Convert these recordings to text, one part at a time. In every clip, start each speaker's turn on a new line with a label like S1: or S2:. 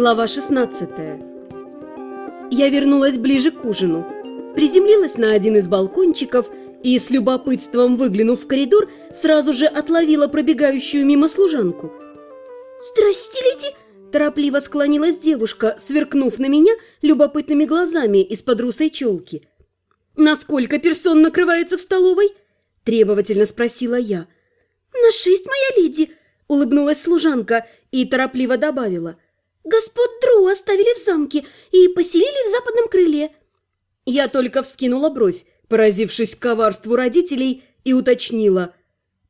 S1: Глава 16 Я вернулась ближе к ужину. Приземлилась на один из балкончиков и, с любопытством выглянув в коридор, сразу же отловила пробегающую мимо служанку. «Здрасте, леди!» – торопливо склонилась девушка, сверкнув на меня любопытными глазами из-под русой челки. «Насколько персон накрывается в столовой?» – требовательно спросила я.
S2: «На шесть, моя леди!» – улыбнулась служанка и торопливо добавила – Господ Дру оставили в замке и поселили в западном крыле.
S1: Я только вскинула бровь, поразившись коварству родителей, и уточнила.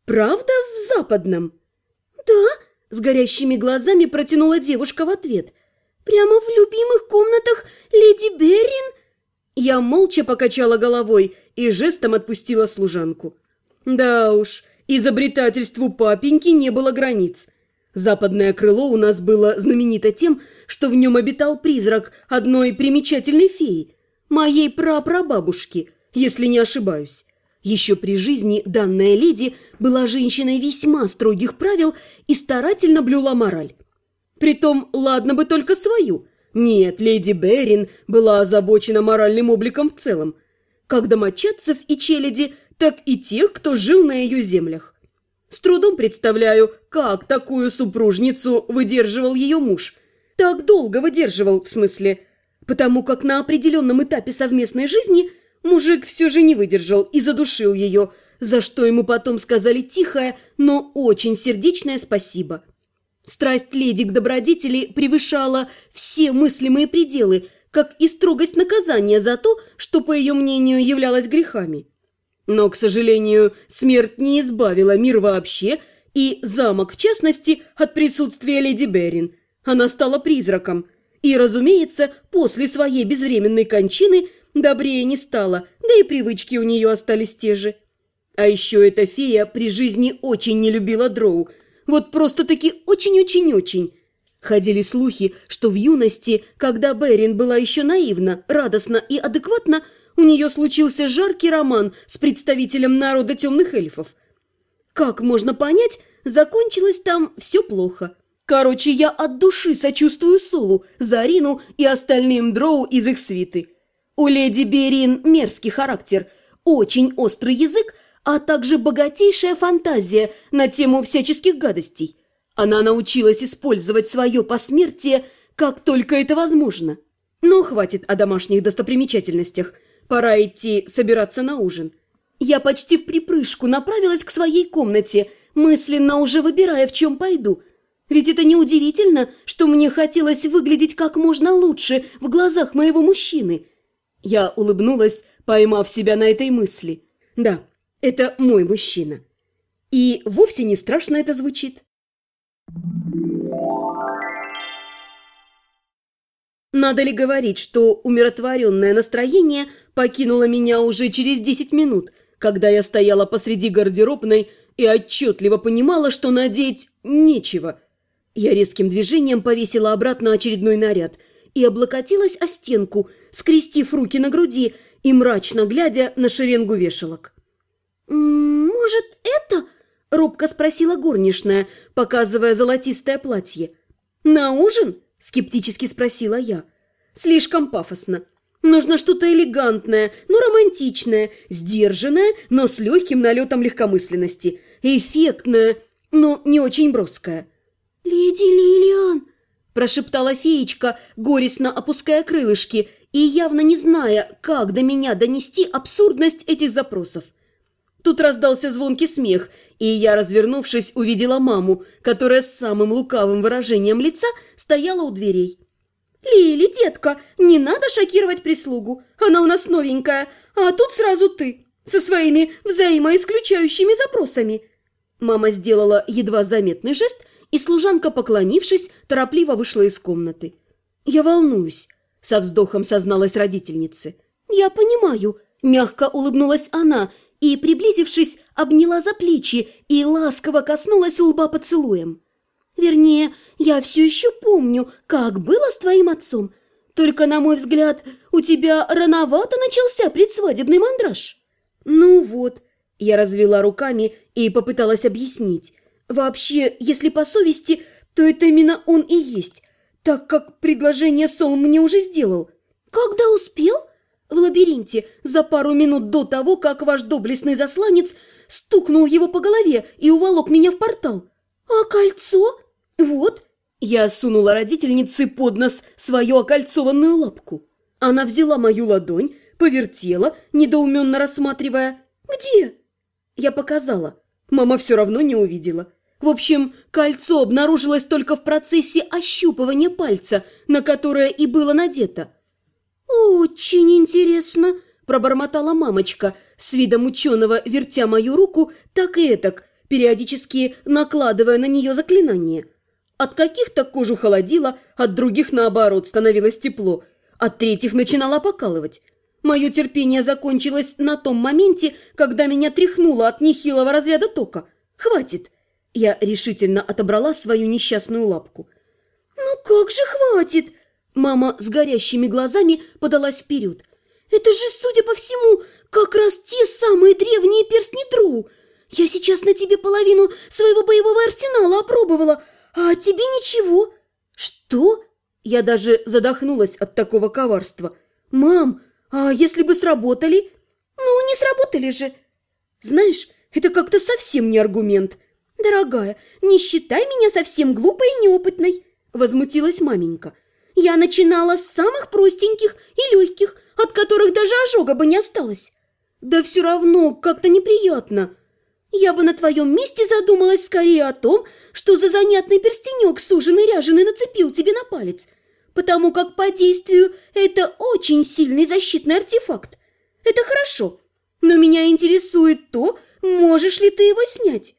S1: «Правда в западном?»
S2: «Да», —
S1: с горящими глазами протянула девушка в ответ.
S2: «Прямо в любимых комнатах леди Беррин?»
S1: Я молча покачала головой и жестом отпустила служанку. Да уж, изобретательству папеньки не было границ. Западное крыло у нас было знаменито тем, что в нем обитал призрак одной примечательной феи, моей прапрабабушки, если не ошибаюсь. Еще при жизни данная леди была женщиной весьма строгих правил и старательно блюла мораль. Притом, ладно бы только свою. Нет, леди Берин была озабочена моральным обликом в целом. Как домочадцев и челяди, так и тех, кто жил на ее землях. С трудом представляю, как такую супружницу выдерживал ее муж. Так долго выдерживал, в смысле. Потому как на определенном этапе совместной жизни мужик все же не выдержал и задушил ее, за что ему потом сказали тихое, но очень сердечное спасибо. Страсть леди к добродетели превышала все мыслимые пределы, как и строгость наказания за то, что, по ее мнению, являлось грехами. Но, к сожалению, смерть не избавила мир вообще и замок, в частности, от присутствия леди Берин. Она стала призраком. И, разумеется, после своей безвременной кончины добрее не стала, да и привычки у нее остались те же. А еще эта фея при жизни очень не любила дроу. Вот просто-таки очень-очень-очень. Ходили слухи, что в юности, когда Берин была еще наивна, радостна и адекватна, у нее случился жаркий роман с представителем народа темных эльфов. Как можно понять, закончилось там все плохо. Короче, я от души сочувствую Сулу, Зарину и остальным дроу из их свиты. У леди Берин мерзкий характер, очень острый язык, а также богатейшая фантазия на тему всяческих гадостей. Она научилась использовать свое посмертие, как только это возможно. Но хватит о домашних достопримечательностях – Пора идти собираться на ужин. Я почти в припрыжку направилась к своей комнате, мысленно уже выбирая, в чем пойду. Ведь это неудивительно, что мне хотелось выглядеть как можно лучше в глазах моего мужчины. Я улыбнулась, поймав себя на этой мысли. Да, это мой мужчина. И вовсе не страшно это звучит. Надо ли говорить, что умиротворенное настроение покинуло меня уже через десять минут, когда я стояла посреди гардеробной и отчетливо понимала, что надеть нечего. Я резким движением повесила обратно очередной наряд и облокотилась о стенку, скрестив руки на груди и мрачно глядя на шеренгу вешалок.
S2: «Может, это?» – робко спросила горничная, показывая золотистое платье.
S1: «На ужин?» Скептически спросила я. Слишком пафосно. Нужно что-то элегантное, но романтичное, сдержанное, но с легким налетом легкомысленности, эффектное, но не очень броское.
S2: «Леди Лилиан!»
S1: – прошептала феечка, горестно опуская крылышки и явно не зная, как до меня донести абсурдность этих запросов. Тут раздался звонкий смех, и я, развернувшись, увидела маму, которая с самым лукавым выражением лица стояла у дверей.
S2: «Лили, детка, не надо шокировать прислугу, она у нас новенькая, а тут сразу ты, со своими взаимоисключающими запросами».
S1: Мама сделала едва заметный жест, и служанка, поклонившись, торопливо вышла из комнаты. «Я волнуюсь», — со вздохом созналась родительнице.
S2: «Я понимаю», — мягко улыбнулась она и, приблизившись, обняла за плечи и ласково коснулась лба поцелуем. «Вернее, я все еще помню, как было с твоим отцом. Только, на мой взгляд, у тебя рановато начался предсвадебный мандраж».
S1: «Ну вот», – я развела руками и попыталась объяснить. «Вообще, если по совести, то это именно он и есть. так как предложение Сол мне уже сделал.
S2: Когда успел? В лабиринте за пару минут до того, как ваш доблестный засланец стукнул его по голове и уволок меня в портал. А кольцо? Вот.
S1: Я сунула родительнице под нос свою окольцованную лапку. Она взяла мою ладонь, повертела, недоуменно рассматривая. «Где?» Я показала. Мама все равно не увидела. В общем, кольцо обнаружилось только в процессе ощупывания пальца, на которое и было надето.
S2: «Очень интересно», –
S1: пробормотала мамочка, с видом ученого вертя мою руку так и этак, периодически накладывая на нее заклинание. От каких-то кожу холодило, от других, наоборот, становилось тепло, от третьих начинало покалывать. Мое терпение закончилось на том моменте, когда меня тряхнуло от нехилого разряда тока. «Хватит!» Я решительно отобрала свою несчастную лапку.
S2: «Ну как же хватит?» Мама с горящими глазами подалась вперед. «Это же, судя по всему, как раз те самые древние перстни Дроу. Я сейчас на тебе половину своего боевого арсенала опробовала, а тебе ничего».
S1: «Что?» Я даже задохнулась от такого коварства. «Мам, а если бы сработали?»
S2: «Ну, не сработали же».
S1: «Знаешь, это как-то совсем не аргумент».
S2: «Дорогая, не считай меня совсем глупой и неопытной», – возмутилась маменька. «Я начинала с самых простеньких и легких, от которых даже ожога бы не осталось».
S1: «Да все равно как-то неприятно».
S2: «Я бы на твоем месте задумалась скорее о том, что за занятный перстенек суженый ряженый нацепил тебе на палец, потому как по действию это очень сильный защитный артефакт. Это хорошо, но меня интересует то, можешь ли ты его снять».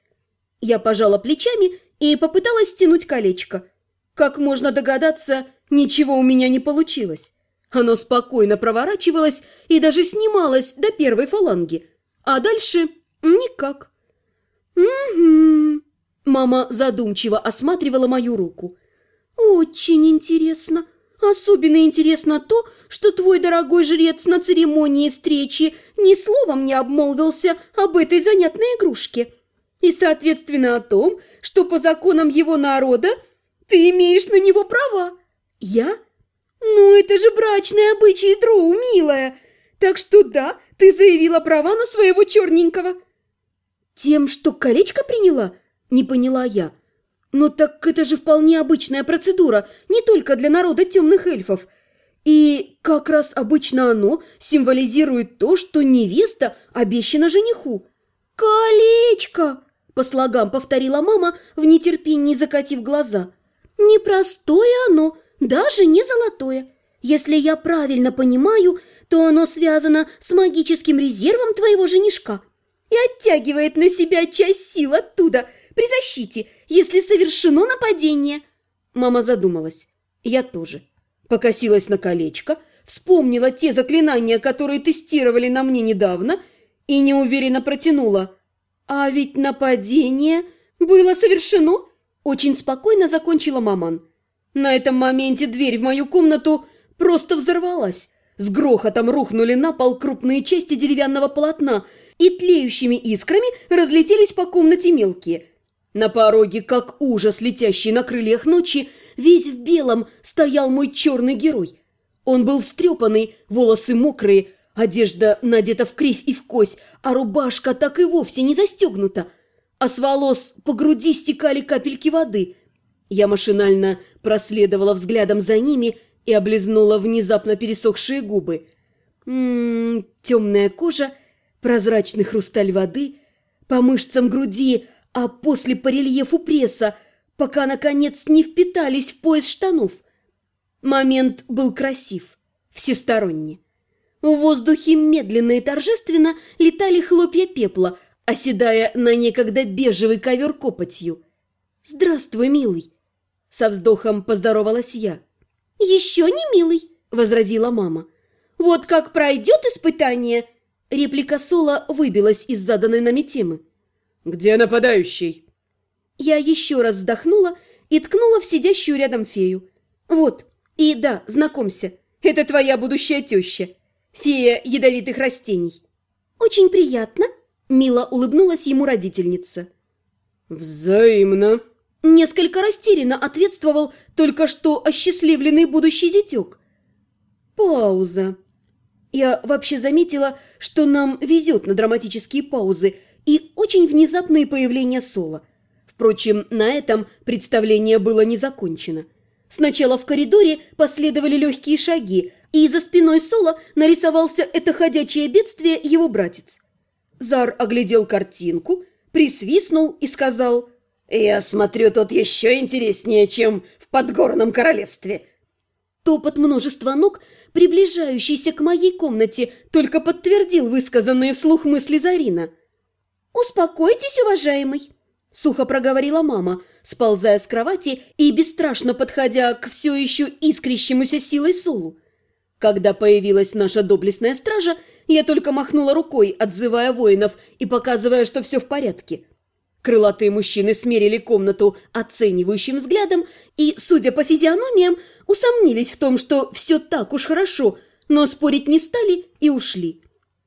S1: Я пожала плечами и попыталась стянуть колечко. Как можно догадаться, ничего у меня не получилось. Оно спокойно проворачивалось и даже снималось до первой фаланги. А дальше никак.
S2: «Угу».
S1: Мама задумчиво осматривала мою руку.
S2: «Очень интересно. Особенно интересно то, что твой дорогой жрец на церемонии встречи ни словом не обмолвился об этой занятной игрушке» и, соответственно, о том, что по законам его народа ты имеешь на него права.
S1: Я?
S2: Ну, это же брачные обычаи Дроу, милая. Так что да, ты заявила права на своего черненького.
S1: Тем, что колечко приняла? Не поняла я. Но так это же вполне обычная процедура, не только для народа темных эльфов. И как раз обычно оно символизирует то, что невеста обещана жениху.
S2: «Колечко!»
S1: По слогам повторила мама, в нетерпении закатив глаза.
S2: «Непростое оно, даже не золотое. Если я правильно понимаю, то оно связано с магическим резервом твоего женишка и оттягивает на себя часть сил оттуда при защите, если совершено нападение».
S1: Мама задумалась. Я тоже. Покосилась на колечко, вспомнила те заклинания, которые тестировали на мне недавно, и неуверенно протянула – «А ведь нападение было совершено!» Очень спокойно закончила маман. На этом моменте дверь в мою комнату просто взорвалась. С грохотом рухнули на пол крупные части деревянного полотна, и тлеющими искрами разлетелись по комнате мелкие. На пороге, как ужас, летящий на крыльях ночи, весь в белом стоял мой черный герой. Он был встрепанный, волосы мокрые, Одежда надета в кривь и в кось, а рубашка так и вовсе не застегнута, а с волос по груди стекали капельки воды. Я машинально проследовала взглядом за ними и облизнула внезапно пересохшие губы. Ммм, темная кожа, прозрачный хрусталь воды, по мышцам груди, а после по рельефу пресса, пока, наконец, не впитались в пояс штанов. Момент был красив, всесторонне. В воздухе медленно и торжественно летали хлопья пепла, оседая на некогда бежевый ковер копотью. «Здравствуй, милый!» Со вздохом поздоровалась я.
S2: «Еще не милый!» – возразила мама. «Вот как пройдет испытание!» Реплика Сола выбилась из заданной нами темы.
S1: «Где нападающий?» Я еще раз вздохнула и ткнула в сидящую рядом фею. «Вот, и да, знакомься, это твоя будущая теща фея ядовитых растений».
S2: «Очень приятно», – мило улыбнулась ему родительница.
S1: «Взаимно», –
S2: Несколько растерянно ответствовал только что осчастливленный будущий зятек.
S1: Пауза. Я вообще заметила, что нам везет на драматические паузы и очень внезапные появления соло. Впрочем, на этом представление было не закончено. Сначала в коридоре последовали легкие шаги, и за спиной Соло нарисовался это ходячее бедствие его братец. Зар оглядел картинку, присвистнул и сказал «Я смотрю, тут еще интереснее, чем в Подгорном королевстве». Топот множества ног, приближающийся к моей комнате, только подтвердил высказанные вслух мысли Зарина.
S2: «Успокойтесь, уважаемый!» Сухо проговорила мама, сползая с кровати и бесстрашно подходя к все еще искрящемуся силой Солу.
S1: Когда появилась наша доблестная стража, я только махнула рукой, отзывая воинов и показывая, что все в порядке. Крылатые мужчины смерили комнату оценивающим взглядом и, судя по физиономиям, усомнились в том, что все так уж хорошо, но спорить не стали и ушли.